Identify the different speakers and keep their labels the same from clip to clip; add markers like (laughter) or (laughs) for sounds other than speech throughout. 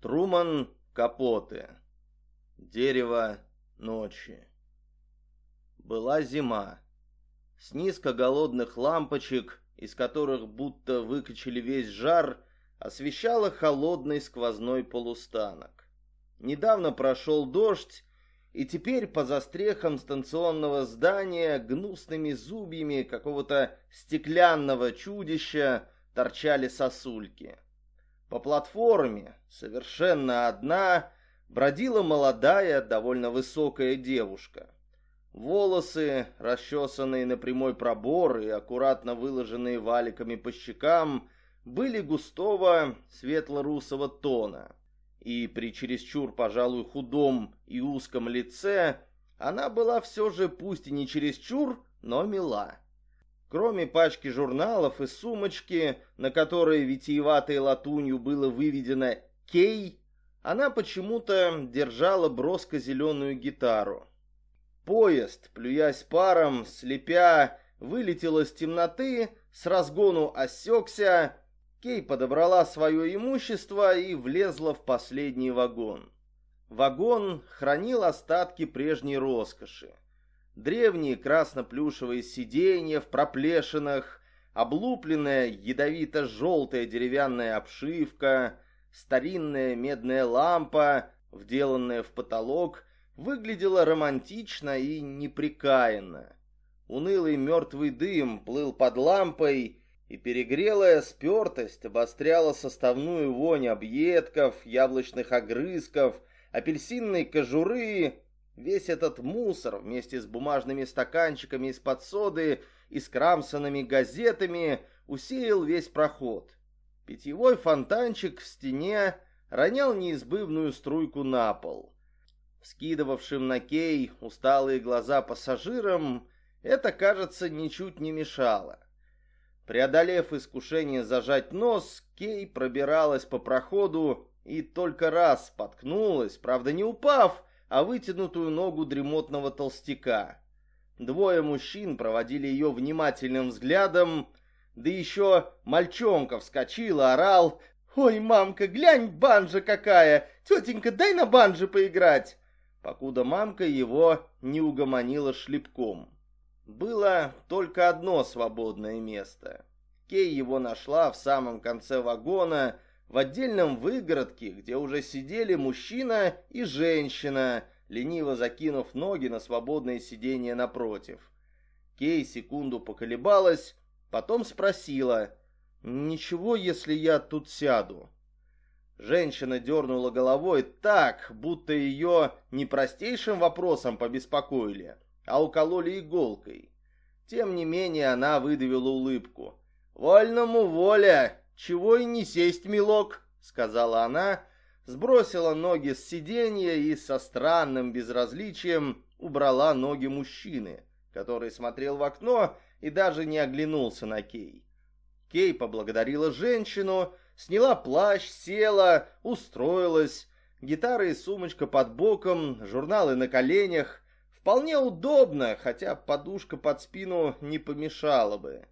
Speaker 1: Труман Капоты. Дерево ночи. Была зима. С низко голодных лампочек, из которых будто выкачали весь жар, освещала холодный сквозной полустанок. Недавно прошел дождь, и теперь по застрехам станционного здания гнусными зубьями какого-то стеклянного чудища торчали сосульки. По платформе, совершенно одна, бродила молодая, довольно высокая девушка. Волосы, расчесанные на прямой пробор и аккуратно выложенные валиками по щекам, были густого светло-русого тона. И при чересчур, пожалуй, худом и узком лице она была все же, пусть и не чересчур, но мила. Кроме пачки журналов и сумочки, на которой витиеватой латунью было выведено «Кей», она почему-то держала броско-зеленую гитару. Поезд, плюясь паром, слепя, вылетел из темноты, с разгону осекся, Кей подобрала свое имущество и влезла в последний вагон. Вагон хранил остатки прежней роскоши. Древние красно-плюшевые сиденья в проплешинах, облупленная ядовито-желтая деревянная обшивка, старинная медная лампа, вделанная в потолок, выглядела романтично и неприкаянно. Унылый мертвый дым плыл под лампой, и перегрелая спертость обостряла составную вонь объедков, яблочных огрызков, апельсинной кожуры. Весь этот мусор вместе с бумажными стаканчиками из-под соды и скрамсанными газетами усеял весь проход. Питьевой фонтанчик в стене ронял неизбывную струйку на пол. Скидывавшим на кей усталые глаза пассажирам это, кажется, ничуть не мешало. Преодолев искушение зажать нос, Кей пробиралась по проходу и только раз споткнулась, правда не упав, а вытянутую ногу дремотного толстяка. Двое мужчин проводили ее внимательным взглядом, да еще мальчонка вскочил, орал. «Ой, мамка, глянь, банжа какая! Тетенька, дай на банже поиграть!» Покуда мамка его не угомонила шлепком. Было только одно свободное место. Кей его нашла в самом конце вагона, в отдельном выгородке, где уже сидели мужчина и женщина, лениво закинув ноги на свободное сиденье напротив. Кей секунду поколебалась, потом спросила, «Ничего, если я тут сяду?» Женщина дернула головой так, будто ее не простейшим вопросом побеспокоили, а укололи иголкой. Тем не менее она выдавила улыбку. «Вольному воля! Чего и не сесть, милок!» — сказала она, сбросила ноги с сиденья и со странным безразличием убрала ноги мужчины, который смотрел в окно и даже не оглянулся на Кей. Кей поблагодарила женщину, сняла плащ, села, устроилась, гитара и сумочка под боком, журналы на коленях, Вполне удобно, хотя подушка под спину не помешала бы.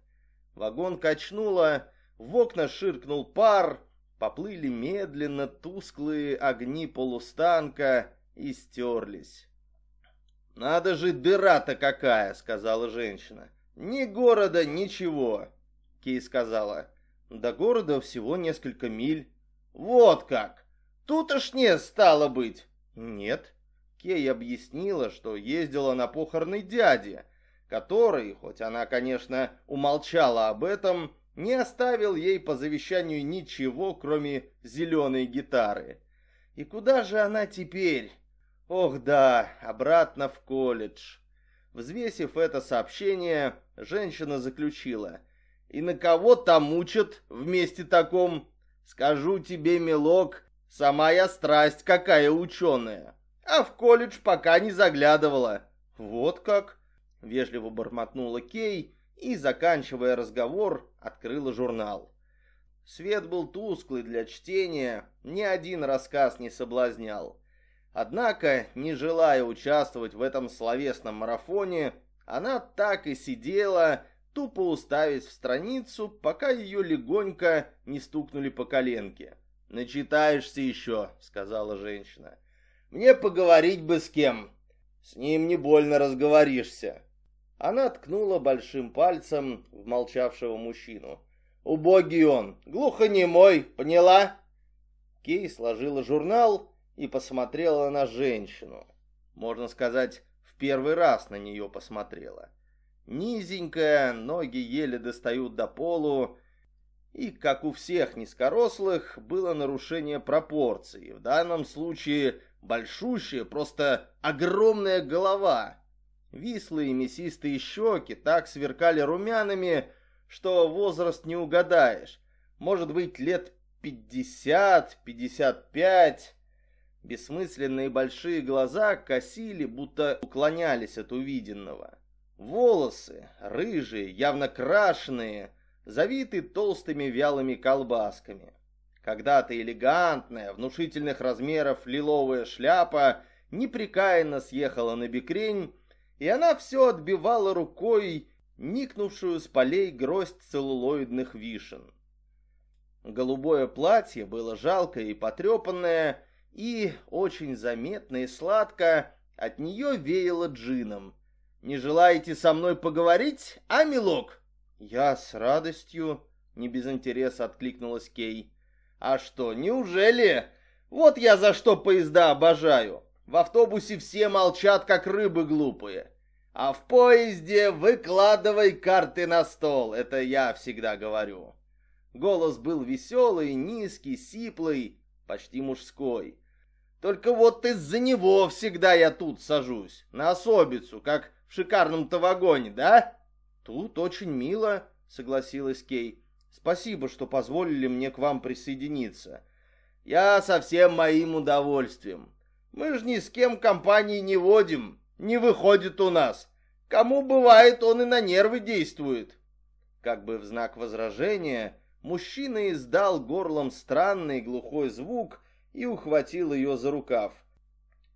Speaker 1: Вагон качнуло, в окна ширкнул пар, поплыли медленно тусклые огни полустанка и стерлись. «Надо же, дыра-то какая!» — сказала женщина. «Ни города, ничего!» — Кей сказала. «До города всего несколько миль». «Вот как! Тут аж не стало быть!» «Нет, Кей объяснила, что ездила на похороны дяди, который, хоть она, конечно, умолчала об этом, не оставил ей по завещанию ничего, кроме зеленой гитары. И куда же она теперь? Ох да, обратно в колледж. Взвесив это сообщение, женщина заключила. И на кого там учат вместе таком? Скажу тебе, милок, сама я страсть какая ученая а в колледж пока не заглядывала. Вот как, вежливо бормотнула Кей и, заканчивая разговор, открыла журнал. Свет был тусклый для чтения, ни один рассказ не соблазнял. Однако, не желая участвовать в этом словесном марафоне, она так и сидела, тупо уставясь в страницу, пока ее легонько не стукнули по коленке. «Начитаешься еще», — сказала женщина. «Мне поговорить бы с кем. С ним не больно разговоришься». Она ткнула большим пальцем в молчавшего мужчину. «Убогий он, глухонемой, поняла?» Кей сложила журнал и посмотрела на женщину. Можно сказать, в первый раз на нее посмотрела. Низенькая, ноги еле достают до полу, и, как у всех низкорослых, было нарушение пропорций. В данном случае большущая, просто огромная голова. Вислые мясистые щеки так сверкали румянами, что возраст не угадаешь. Может быть, лет пятьдесят, пятьдесят пять. Бессмысленные большие глаза косили, будто уклонялись от увиденного. Волосы, рыжие, явно крашеные, завиты толстыми вялыми колбасками. Когда-то элегантная, внушительных размеров лиловая шляпа непрекаянно съехала на бекрень, и она все отбивала рукой никнувшую с полей гроздь целлулоидных вишен. Голубое платье было жалкое и потрепанное, и, очень заметно и сладко, от нее веяло джином. «Не желаете со мной поговорить, а, милок?» «Я с радостью», — не без интереса откликнулась Кей. «А что, неужели? Вот я за что поезда обожаю. В автобусе все молчат, как рыбы глупые. А в поезде выкладывай карты на стол, это я всегда говорю». Голос был веселый, низкий, сиплый, почти мужской. Только вот из-за него всегда я тут сажусь, на особицу, как в шикарном-то вагоне, да? «Тут очень мило», — согласилась Кей. «Спасибо, что позволили мне к вам присоединиться. Я со всем моим удовольствием. Мы же ни с кем компании не водим, не выходит у нас. Кому бывает, он и на нервы действует». Как бы в знак возражения, мужчина издал горлом странный глухой звук и ухватил ее за рукав.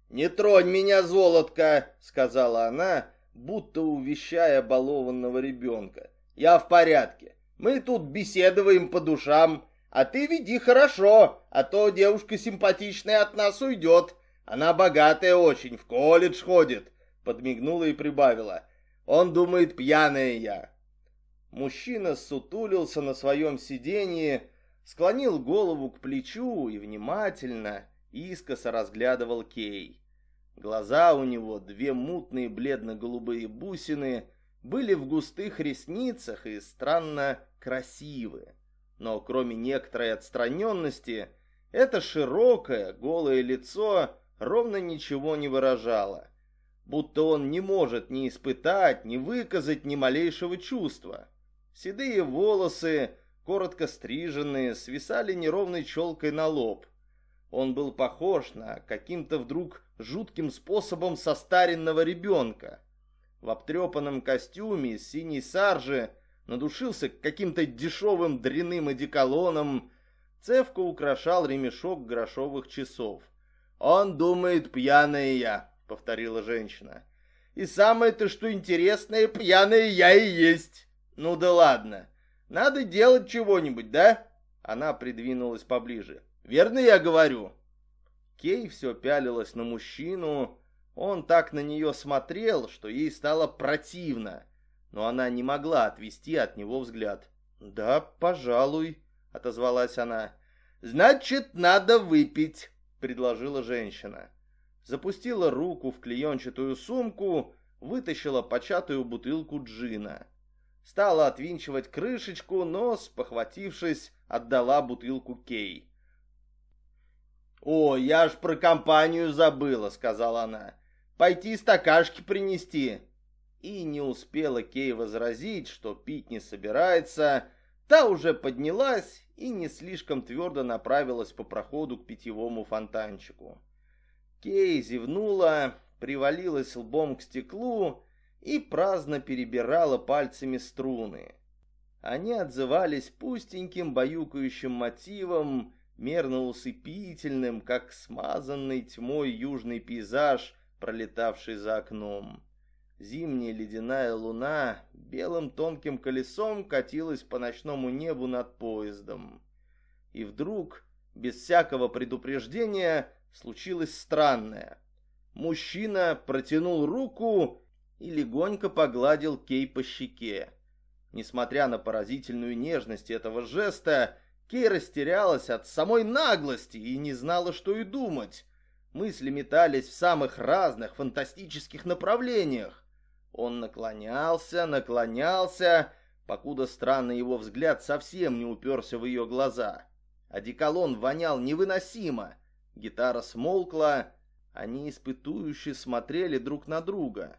Speaker 1: «Не тронь меня, золотко!» — сказала она, будто увещая балованного ребенка. «Я в порядке. Мы тут беседуем по душам, а ты веди хорошо, а то девушка симпатичная от нас уйдет. Она богатая очень, в колледж ходит», — подмигнула и прибавила. «Он думает, пьяная я». Мужчина сутулился на своем сиденье, склонил голову к плечу и внимательно, искоса разглядывал Кей. Глаза у него, две мутные бледно-голубые бусины, были в густых ресницах и странно красивые. Но кроме некоторой отстраненности, это широкое, голое лицо ровно ничего не выражало. Будто он не может ни испытать, ни выказать ни малейшего чувства. Седые волосы, коротко стриженные, свисали неровной челкой на лоб. Он был похож на каким-то вдруг жутким способом состаренного ребенка. В обтрепанном костюме из синей саржи надушился каким-то дешевым дряным одеколоном, цевку украшал ремешок грошовых часов. «Он думает, пьяная я», — повторила женщина. «И самое-то, что интересное, пьяная я и есть. Ну да ладно, надо делать чего-нибудь, да?» Она придвинулась поближе. Верно я говорю?» Кей все пялилась на мужчину. Он так на нее смотрел, что ей стало противно. Но она не могла отвести от него взгляд. «Да, пожалуй», — отозвалась она. «Значит, надо выпить», — предложила женщина. Запустила руку в клеенчатую сумку, вытащила початую бутылку джина. Стала отвинчивать крышечку, но, спохватившись, отдала бутылку Кей. «О, я ж про компанию забыла», — сказала она. «Пойти стакашки принести». И не успела Кей возразить, что пить не собирается. Та уже поднялась и не слишком твердо направилась по проходу к питьевому фонтанчику. Кей зевнула, привалилась лбом к стеклу и праздно перебирала пальцами струны. Они отзывались пустеньким баюкающим мотивом, мерно-усыпительным, как смазанный тьмой южный пейзаж, пролетавший за окном. Зимняя ледяная луна белым тонким колесом катилась по ночному небу над поездом. И вдруг без всякого предупреждения случилось странное. Мужчина протянул руку и легонько погладил Кей по щеке. Несмотря на поразительную нежность этого жеста, Кей растерялась от самой наглости и не знала, что и думать. Мысли метались в самых разных фантастических направлениях. Он наклонялся, наклонялся, покуда странный его взгляд совсем не уперся в ее глаза. Одеколон вонял невыносимо. Гитара смолкла, они испытующе смотрели друг на друга.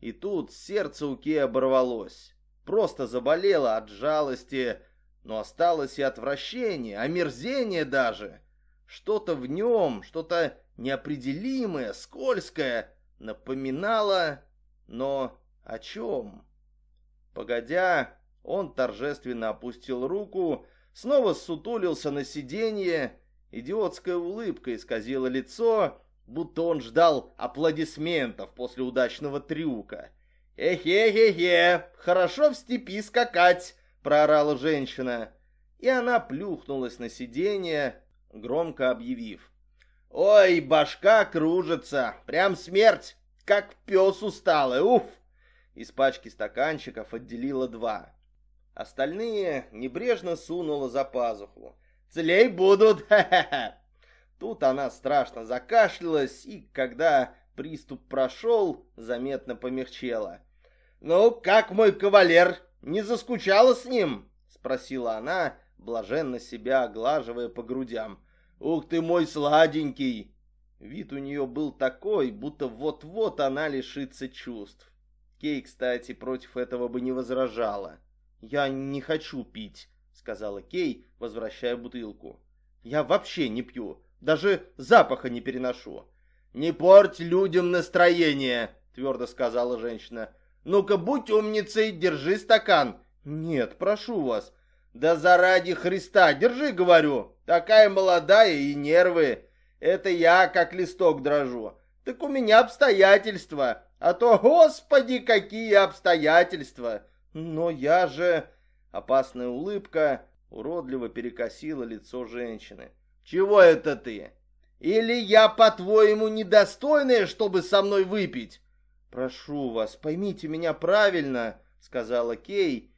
Speaker 1: И тут сердце у Ки оборвалось. Просто заболело от жалости, но осталось и отвращение, омерзение даже. Что-то в нем, что-то неопределимое, скользкое, напоминало, но о чем? Погодя, он торжественно опустил руку, снова сутулился на сиденье, идиотская улыбка исказила лицо, будто он ждал аплодисментов после удачного трюка. «Эхе-хе-хе, хорошо в степи скакать!» — проорала женщина. И она плюхнулась на сиденье, громко объявив. «Ой, башка кружится, прям смерть, как пес усталый, уф!» Из пачки стаканчиков отделила два. Остальные небрежно сунула за пазуху. «Целей будут, ха-ха-ха!» (laughs) Тут она страшно закашлялась, и, когда приступ прошел, заметно помягчела. «Ну, как мой кавалер? Не заскучала с ним?» — спросила она, блаженно себя оглаживая по грудям. «Ух ты мой сладенький!» Вид у нее был такой, будто вот-вот она лишится чувств. Кей, кстати, против этого бы не возражала. «Я не хочу пить», — сказала Кей, возвращая бутылку. «Я вообще не пью. Даже запаха не переношу. «Не порть людям настроение», — твердо сказала женщина. «Ну-ка, будь умницей, держи стакан». «Нет, прошу вас». «Да заради Христа, держи, говорю. Такая молодая и нервы. Это я как листок дрожу. Так у меня обстоятельства. А то, господи, какие обстоятельства!» «Но я же...» Опасная улыбка уродливо перекосила лицо женщины. Чего это ты? Или я, по-твоему, недостойная, чтобы со мной выпить? Прошу вас, поймите меня правильно, сказала Кей,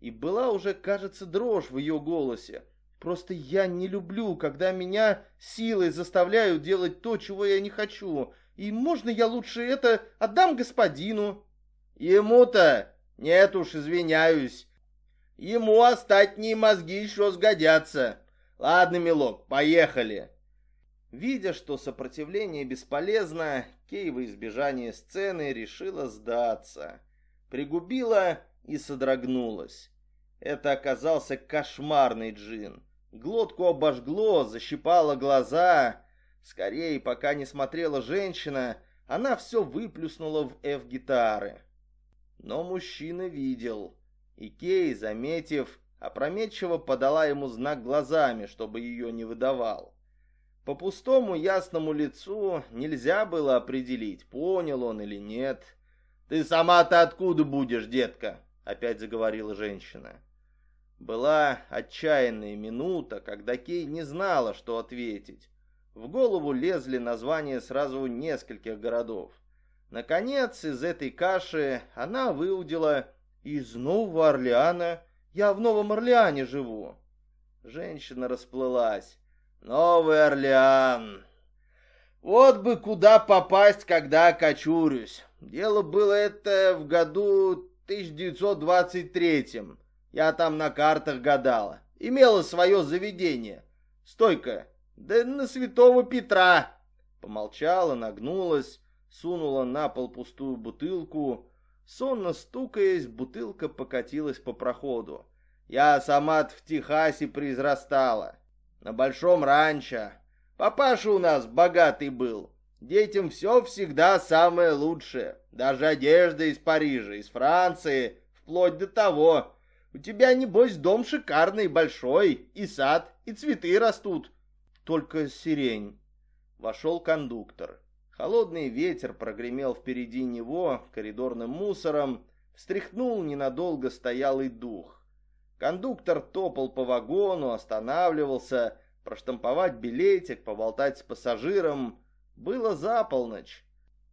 Speaker 1: и была уже, кажется, дрожь в ее голосе. Просто я не люблю, когда меня силой заставляют делать то, чего я не хочу. И можно я лучше это отдам господину? Ему-то? Нет уж, извиняюсь. Ему остатние мозги еще сгодятся. Ладно, милок, поехали. Видя, что сопротивление бесполезно, Кей во избежание сцены решила сдаться. Пригубила и содрогнулась. Это оказался кошмарный джин. Глотку обожгло, защипало глаза. Скорее, пока не смотрела женщина, она все выплюснула в F-гитары. Но мужчина видел. И Кей, заметив, опрометчиво подала ему знак глазами, чтобы ее не выдавал. По пустому ясному лицу нельзя было определить, понял он или нет. «Ты сама-то откуда будешь, детка?» — опять заговорила женщина. Была отчаянная минута, когда Кей не знала, что ответить. В голову лезли названия сразу нескольких городов. Наконец, из этой каши она выудила из Нового Орлеана я в Новом Орлеане живу. Женщина расплылась. Новый Орлеан. Вот бы куда попасть, когда окочурюсь. Дело было это в году 1923 Я там на картах гадала. Имела свое заведение. Стойка, да на святого Петра. Помолчала, нагнулась, сунула на пол пустую бутылку, Сонно стукаясь, бутылка покатилась по проходу. Я сама в Техасе произрастала. На большом ранчо. Папаша у нас богатый был. Детям все всегда самое лучшее. Даже одежда из Парижа, из Франции, вплоть до того. У тебя, небось, дом шикарный, большой, и сад, и цветы растут. Только сирень. Вошел кондуктор. Холодный ветер прогремел впереди него коридорным мусором, встряхнул ненадолго стоялый дух. Кондуктор топал по вагону, останавливался, проштамповать билетик, поболтать с пассажиром. Было за полночь.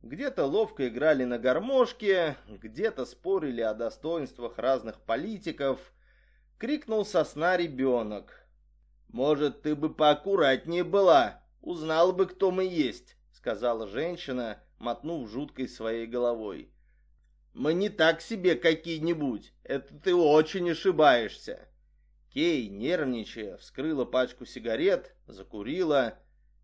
Speaker 1: Где-то ловко играли на гармошке, где-то спорили о достоинствах разных политиков. Крикнул сосна ребенок. «Может, ты бы поаккуратнее была, узнал бы, кто мы есть», — сказала женщина, мотнув жуткой своей головой. «Мы не так себе какие-нибудь, это ты очень ошибаешься». Кей, нервничая, вскрыла пачку сигарет, закурила.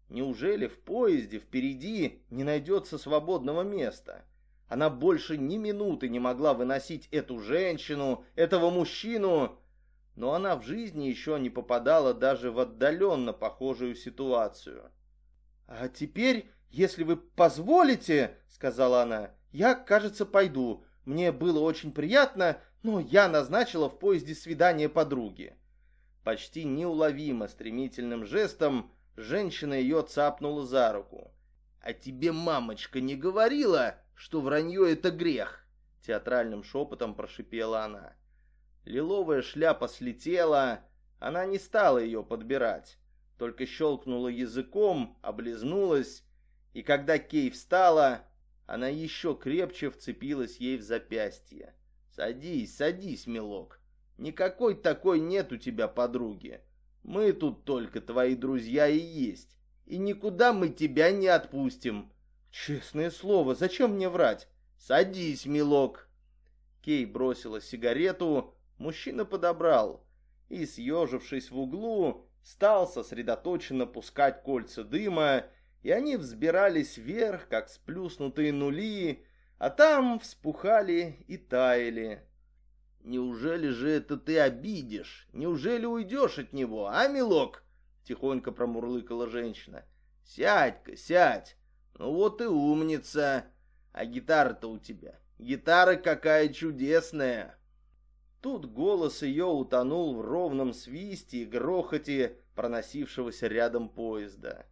Speaker 1: Неужели в поезде впереди не найдется свободного места? Она больше ни минуты не могла выносить эту женщину, этого мужчину, но она в жизни еще не попадала даже в отдаленно похожую ситуацию. «А теперь, если вы позволите, — сказала она, — я, кажется, пойду. Мне было очень приятно, но я назначила в поезде свидание подруги». Почти неуловимо стремительным жестом женщина ее цапнула за руку. «А тебе мамочка не говорила, что вранье — это грех?» Театральным шепотом прошипела она. Лиловая шляпа слетела, она не стала ее подбирать, только щелкнула языком, облизнулась, и когда Кей встала, она еще крепче вцепилась ей в запястье. «Садись, садись, милок. Никакой такой нет у тебя подруги. Мы тут только твои друзья и есть. И никуда мы тебя не отпустим. Честное слово, зачем мне врать? Садись, милок». Кей бросила сигарету, мужчина подобрал и, съежившись в углу, стал сосредоточенно пускать кольца дыма, и они взбирались вверх, как сплюснутые нули, а там вспухали и таяли. «Неужели же это ты обидишь? Неужели уйдешь от него, а, милок?» Тихонько промурлыкала женщина. «Сядь-ка, сядь. Ну вот и умница. А гитара-то у тебя. Гитара какая чудесная!» Тут голос ее утонул в ровном свисте и грохоте проносившегося рядом поезда.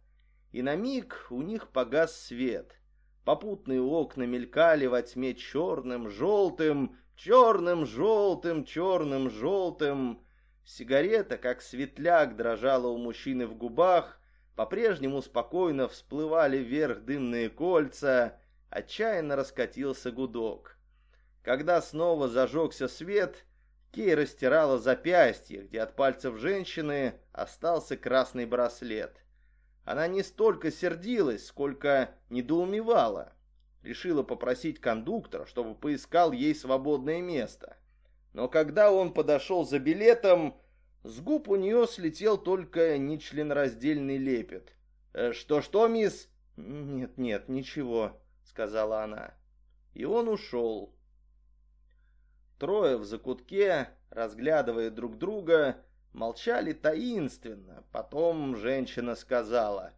Speaker 1: И на миг у них погас свет. Попутные окна мелькали во тьме черным, желтым, черным, желтым, черным, желтым. Сигарета, как светляк, дрожала у мужчины в губах, по-прежнему спокойно всплывали вверх дымные кольца, отчаянно раскатился гудок. Когда снова зажегся свет, Кей растирала запястье, где от пальцев женщины остался красный браслет. Она не столько сердилась, сколько недоумевала. Решила попросить кондуктора, чтобы поискал ей свободное место. Но когда он подошел за билетом, с губ у нее слетел только нечленораздельный лепет. «Что-что, мисс?» «Нет-нет, ничего», — сказала она. И он ушел. Трое в закутке, разглядывая друг друга, молчали таинственно. Потом женщина сказала,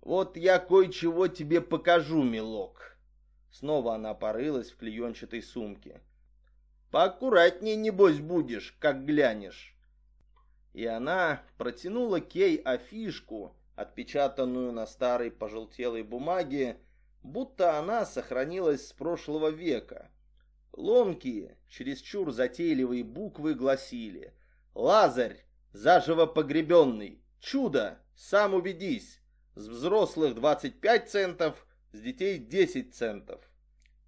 Speaker 1: «Вот я кое-чего тебе покажу, милок». Снова она порылась в клеенчатой сумке. «Поаккуратнее, небось, будешь, как глянешь». И она протянула Кей афишку, отпечатанную на старой пожелтелой бумаге, будто она сохранилась с прошлого века. Ломкие, чересчур затейливые буквы гласили «Лазарь, заживо погребенный, чудо, сам убедись, с взрослых 25 центов, с детей 10 центов».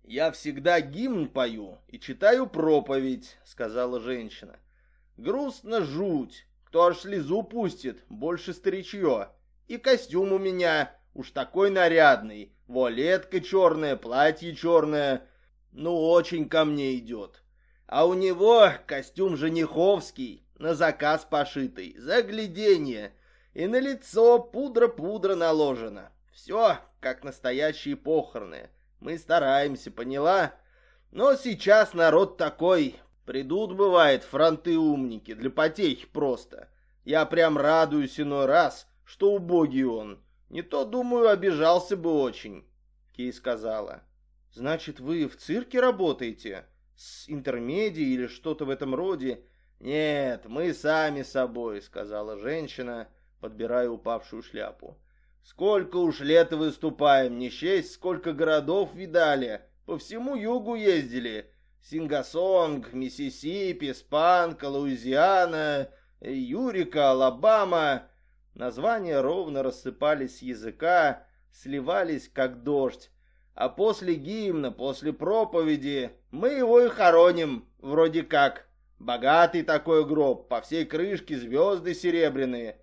Speaker 1: «Я всегда гимн пою и читаю проповедь», — сказала женщина. «Грустно жуть, кто аж слезу пустит, больше старичье. И костюм у меня уж такой нарядный, вуалетка черная, платье черное, ну, очень ко мне идет. А у него костюм жениховский, на заказ пошитый, загляденье. И на лицо пудра-пудра наложена. Все, как настоящие похороны. Мы стараемся, поняла? Но сейчас народ такой. Придут, бывает, фронты умники, для потехи просто. Я прям радуюсь иной раз, что убогий он. Не то, думаю, обижался бы очень, Кей сказала. Значит, вы в цирке работаете? С интермедией или что-то в этом роде? Нет, мы сами собой, сказала женщина, подбирая упавшую шляпу. Сколько уж лет выступаем, не счесть, сколько городов видали. По всему югу ездили. Сингасонг, Миссисипи, Спанка, Луизиана, Юрика, Алабама. Названия ровно рассыпались с языка, сливались как дождь. А после гимна, после проповеди, мы его и хороним, вроде как. Богатый такой гроб, по всей крышке звезды серебряные.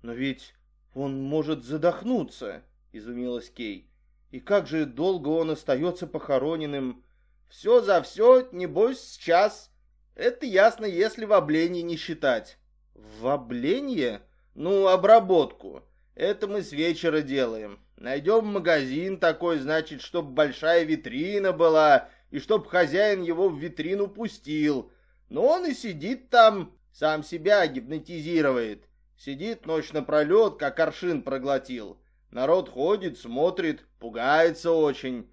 Speaker 2: Но ведь он может задохнуться, изумилась Кей. И как же долго он остается похороненным?
Speaker 1: Все за все, небось, сейчас. Это ясно, если в обленье не считать.
Speaker 2: В обленье?
Speaker 1: Ну, обработку. Это мы с вечера делаем. Найдем магазин такой, значит, чтоб большая витрина была, и чтоб хозяин его в витрину пустил. Но он и сидит там, сам себя гипнотизирует. Сидит ночь напролет, как аршин проглотил. Народ ходит, смотрит, пугается очень.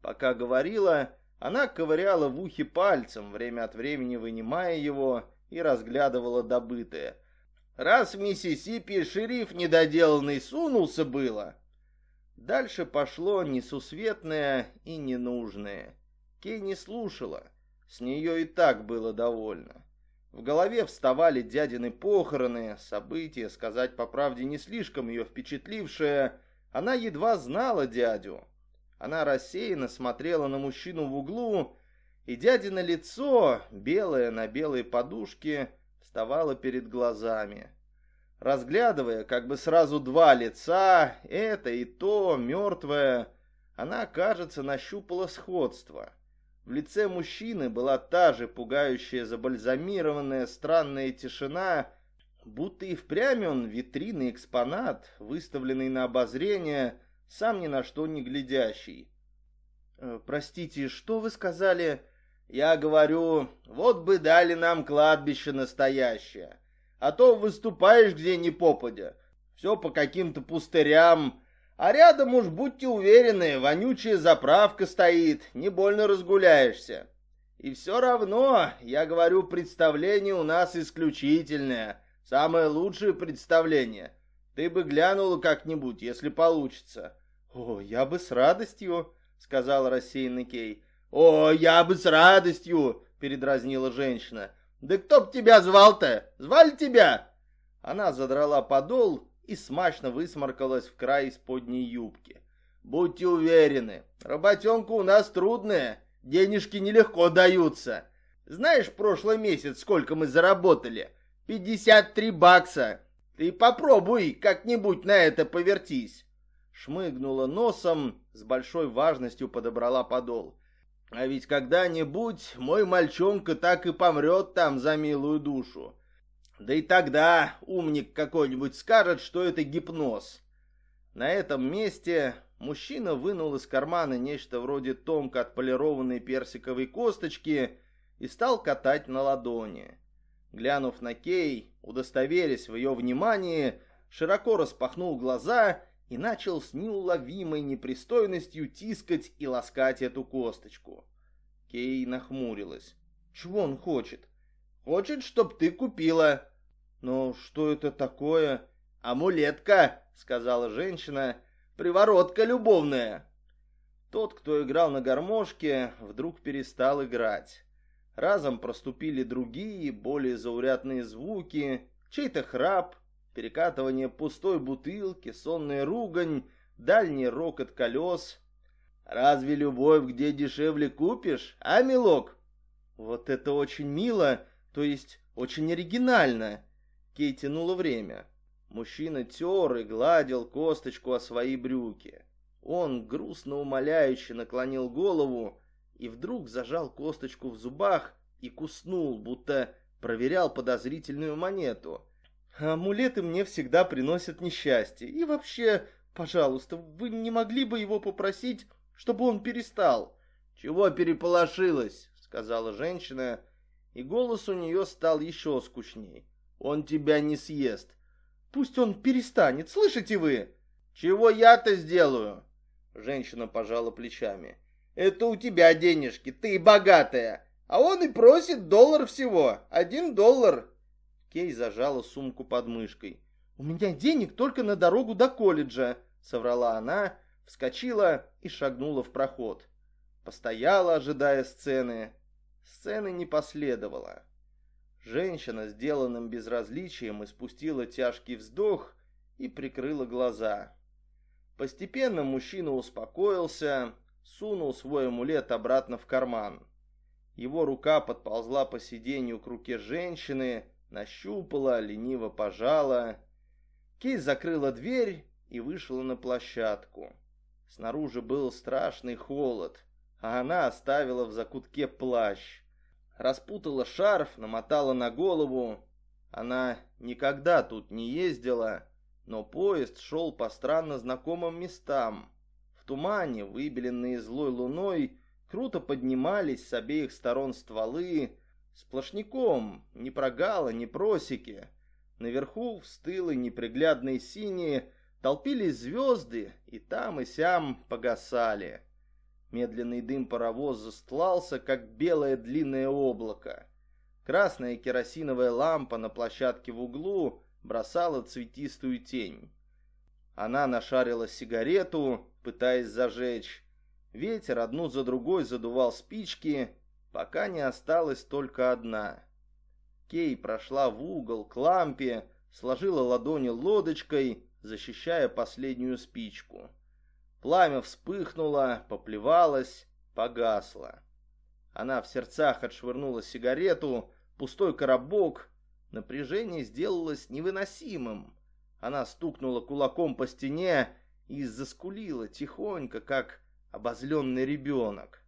Speaker 1: Пока говорила, она ковыряла в ухе пальцем, время от времени вынимая его, и разглядывала добытое. Раз в Миссисипи шериф недоделанный сунулся было. Дальше пошло несусветное и ненужное. Кей не слушала, с нее и так было довольно. В голове вставали дядины похороны, события, сказать по правде, не слишком ее впечатлившее. Она едва знала дядю. Она рассеянно смотрела на мужчину в углу, и дядино лицо, белое на белой подушке, вставала перед глазами. Разглядывая как бы сразу два лица, это и то, мертвое, она, кажется, нащупала сходство. В лице мужчины была та же пугающая забальзамированная странная тишина, будто и впрямь он витринный экспонат, выставленный на обозрение, сам ни на что не глядящий.
Speaker 2: «Э, «Простите, что вы сказали?»
Speaker 1: Я говорю, вот бы дали нам кладбище настоящее. А то выступаешь где ни попадя. Все по каким-то пустырям. А рядом уж будьте уверены, вонючая заправка стоит, не больно разгуляешься. И все равно, я говорю, представление у нас исключительное. Самое лучшее представление. Ты бы глянула как-нибудь, если получится.
Speaker 2: О, я бы с радостью, сказал рассеянный Кей.
Speaker 1: «О, я бы с радостью!» — передразнила женщина. «Да кто б тебя звал-то? Звали тебя?» Она задрала подол и смачно высморкалась в край исподней юбки. «Будьте уверены, работенка у нас трудная, денежки нелегко даются. Знаешь, прошлый месяц сколько мы заработали? Пятьдесят три бакса. Ты попробуй как-нибудь на это повертись». Шмыгнула носом, с большой важностью подобрала подол. А ведь когда-нибудь мой мальчонка так и помрет там за милую душу. Да и тогда умник какой-нибудь скажет, что это гипноз. На этом месте мужчина вынул из кармана нечто вроде тонко отполированной персиковой косточки и стал катать на ладони. Глянув на Кей, удостоверясь в ее внимании, широко распахнул глаза и начал с неуловимой непристойностью тискать и ласкать эту косточку. Кей нахмурилась. «Чего он хочет?» «Хочет, чтоб ты купила».
Speaker 2: «Но что это такое?»
Speaker 1: «Амулетка», — сказала женщина, — «приворотка любовная». Тот, кто играл на гармошке, вдруг перестал играть. Разом проступили другие, более заурядные звуки, чей-то храп, перекатывание пустой бутылки, сонная ругань, дальний рокот колес. «Разве любовь где дешевле купишь, а, милок?»
Speaker 2: «Вот это очень мило, то есть очень оригинально!» Кей тянула время. Мужчина тер и гладил косточку о свои брюки. Он грустно умоляюще наклонил голову и вдруг зажал косточку в зубах и куснул, будто проверял подозрительную монету. Амулеты мне всегда приносят несчастье. И вообще, пожалуйста, вы не могли бы его попросить, чтобы он перестал?»
Speaker 1: «Чего переполошилась?» — сказала женщина, и голос у нее стал еще скучней. «Он тебя не съест».
Speaker 2: «Пусть он перестанет, слышите вы?»
Speaker 1: «Чего я-то сделаю?» Женщина пожала плечами. «Это у тебя денежки, ты богатая, а он и просит доллар всего, один доллар».
Speaker 2: Кей зажала сумку под мышкой. «У меня денег только на дорогу до колледжа», — соврала она, вскочила и шагнула в проход. Постояла, ожидая сцены. Сцены не последовало. Женщина, сделанным безразличием, испустила тяжкий вздох и прикрыла глаза. Постепенно мужчина успокоился, сунул свой амулет обратно в карман. Его рука подползла по сиденью к руке женщины, нащупала, лениво пожала. Кейс закрыла дверь и вышла на площадку. Снаружи был страшный холод, а она оставила в закутке плащ. Распутала шарф, намотала на голову. Она никогда тут не ездила, но поезд шел по странно знакомым местам. В тумане, выбеленные злой луной, Круто поднимались с обеих сторон стволы, сплошняком, ни прогала, ни просеки. Наверху, в стылой неприглядной синие, толпились звезды, и там и сям погасали. Медленный дым паровоза стлался, как белое длинное облако. Красная керосиновая лампа на площадке в углу бросала цветистую тень. Она нашарила сигарету, пытаясь зажечь, Ветер одну за другой задувал спички, пока не осталась только одна. Кей прошла в угол к лампе, сложила ладони лодочкой, защищая последнюю спичку. Пламя вспыхнуло, поплевалось, погасло. Она в сердцах отшвырнула сигарету, пустой коробок. Напряжение сделалось невыносимым. Она стукнула кулаком по стене и заскулила тихонько, как обозленный ребенок.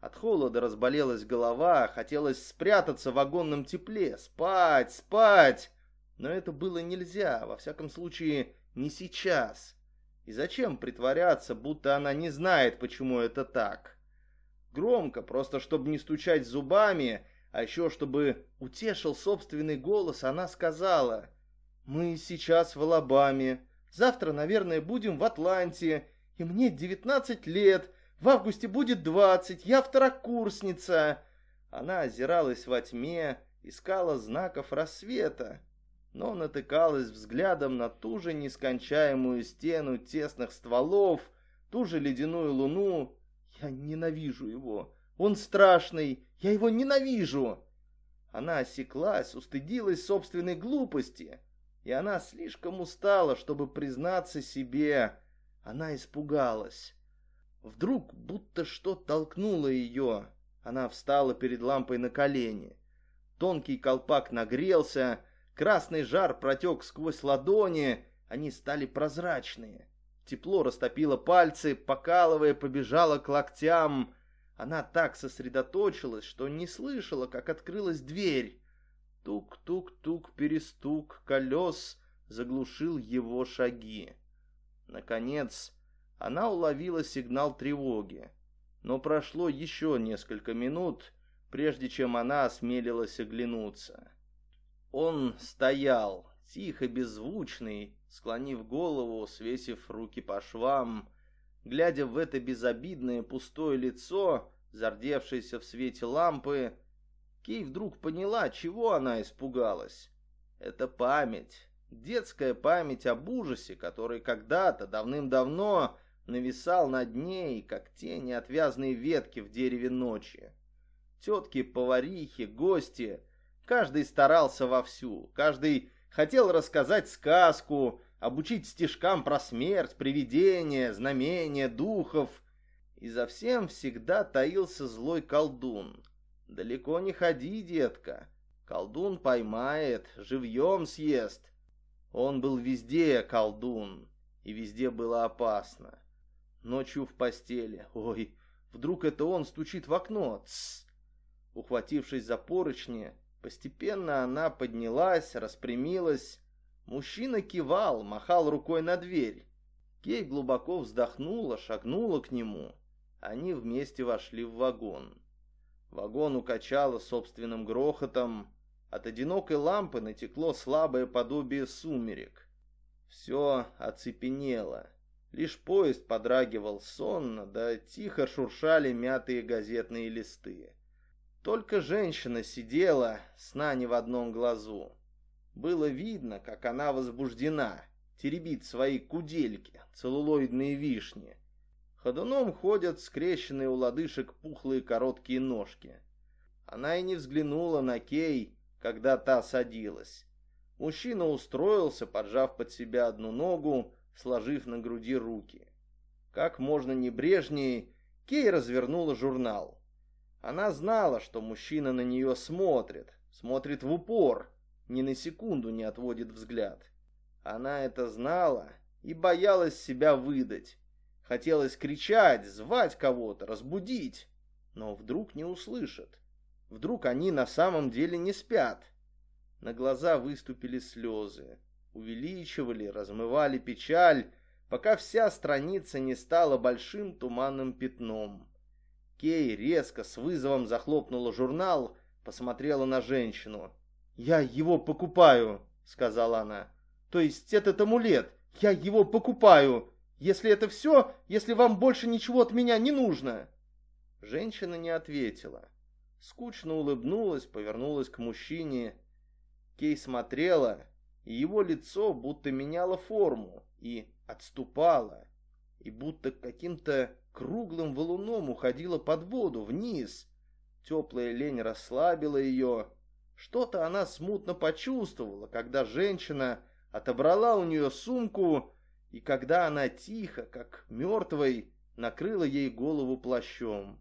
Speaker 2: От холода разболелась голова, хотелось спрятаться в вагонном тепле, спать, спать. Но это было нельзя, во всяком случае, не сейчас. И зачем притворяться, будто она не знает, почему это так? Громко, просто чтобы не стучать зубами, а еще чтобы утешил собственный голос, она сказала, «Мы сейчас в Алабаме, завтра, наверное, будем в Атланте, и мне 19 лет, в августе будет 20, я второкурсница. Она озиралась во тьме, искала знаков рассвета, но натыкалась взглядом на ту же нескончаемую стену тесных стволов, ту же ледяную луну. Я ненавижу его. Он страшный. Я его ненавижу. Она осеклась, устыдилась собственной глупости, и она слишком устала, чтобы признаться себе, она испугалась. Вдруг будто что толкнуло ее. Она встала перед лампой на колени. Тонкий колпак нагрелся, красный жар протек сквозь ладони, они стали прозрачные. Тепло растопило пальцы, покалывая, побежала к локтям. Она так сосредоточилась, что не слышала, как открылась дверь. Тук-тук-тук перестук колес заглушил его шаги. Наконец, она уловила сигнал тревоги. Но прошло еще несколько минут, прежде чем она осмелилась оглянуться. Он стоял, тихо, беззвучный, склонив голову, свесив руки по швам, глядя в это безобидное пустое лицо, зардевшееся в свете лампы, Кей вдруг поняла, чего она испугалась. Это память. Детская память об ужасе, который когда-то, давным-давно, нависал над ней, как тени отвязные ветки в дереве ночи. Тетки, поварихи, гости, каждый старался вовсю, каждый хотел рассказать сказку, обучить стишкам про смерть, привидения, знамения, духов. И за всем всегда таился злой колдун. Далеко не ходи, детка, колдун поймает, живьем съест. Он был везде колдун, и везде было опасно. Ночью в постели. Ой, вдруг это он стучит в окно. Тссс. Ухватившись за поручни, постепенно она поднялась, распрямилась. Мужчина кивал, махал рукой на дверь. Кей глубоко вздохнула, шагнула к нему. Они вместе вошли в вагон. Вагон укачало собственным грохотом, от одинокой лампы натекло слабое подобие сумерек. Все оцепенело. Лишь поезд подрагивал сонно, да тихо шуршали мятые газетные листы. Только женщина сидела, сна не в одном глазу. Было видно, как она возбуждена, теребит свои кудельки, целлулоидные вишни. Ходуном ходят скрещенные у лодыжек пухлые короткие ножки. Она и не взглянула на Кей, когда та садилась. Мужчина устроился, поджав под себя одну ногу, сложив на груди руки. Как можно небрежнее, Кей развернула журнал. Она знала, что мужчина на нее смотрит, смотрит в упор, ни на секунду не отводит взгляд. Она это знала и боялась себя выдать. Хотелось кричать, звать кого-то, разбудить, но вдруг не услышат. Вдруг они на самом деле не спят. На глаза выступили слезы, увеличивали, размывали печаль, пока вся страница не стала большим туманным пятном. Кей резко с вызовом захлопнула журнал, посмотрела на женщину. «Я его покупаю», — сказала она. «То есть этот амулет, я его покупаю. Если это все, если вам больше ничего от меня не нужно». Женщина не ответила. Скучно улыбнулась, повернулась к мужчине. Кей смотрела, и его лицо будто меняло форму и отступало, и будто каким-то круглым валуном уходила под воду, вниз. Теплая лень расслабила ее. Что-то она смутно почувствовала, когда женщина отобрала у нее сумку, и когда она тихо, как мертвой, накрыла ей голову плащом.